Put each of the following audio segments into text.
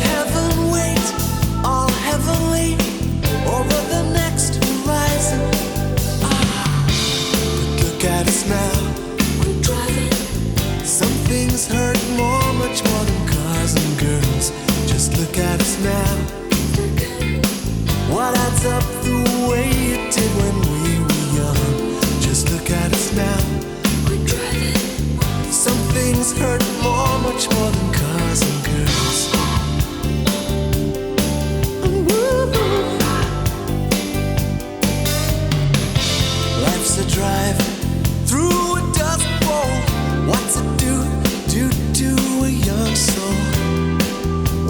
now.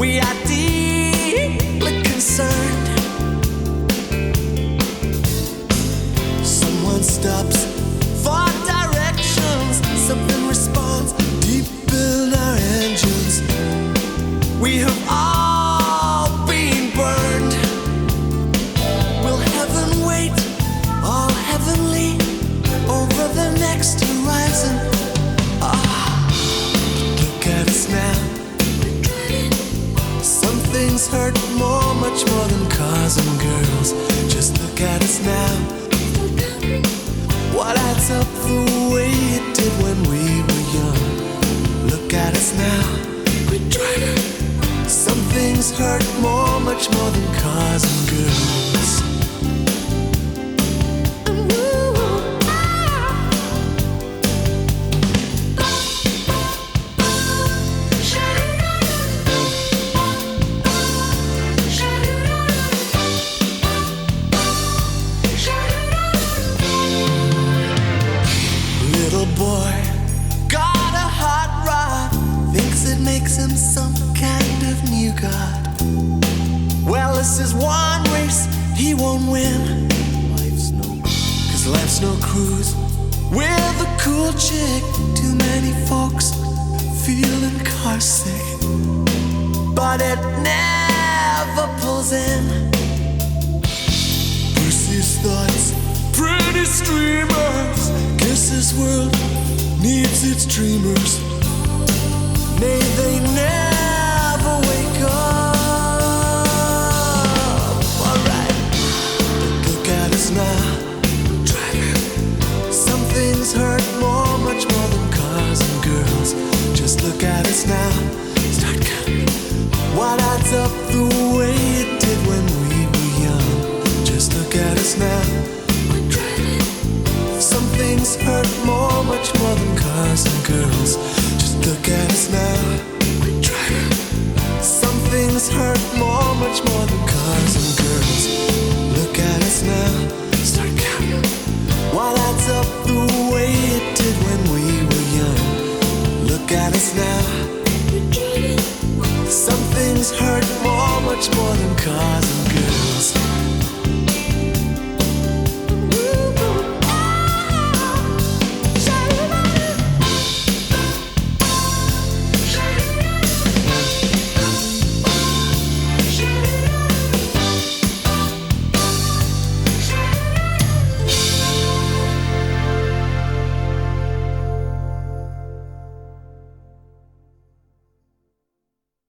We are deeply concerned. Someone stops. things hurt more, much more than cars and girls. Just look at us now. What adds up the way it did when we were young? Look at us now. Some things hurt more, much more than cars and girls. no cruise with a cool chick. Too many folks feeling carsick, but it never pulls in. Percy's thoughts, pretty streamers. Guess this world needs its dreamers. May they never. now. Some things hurt more, much more than cars and girls.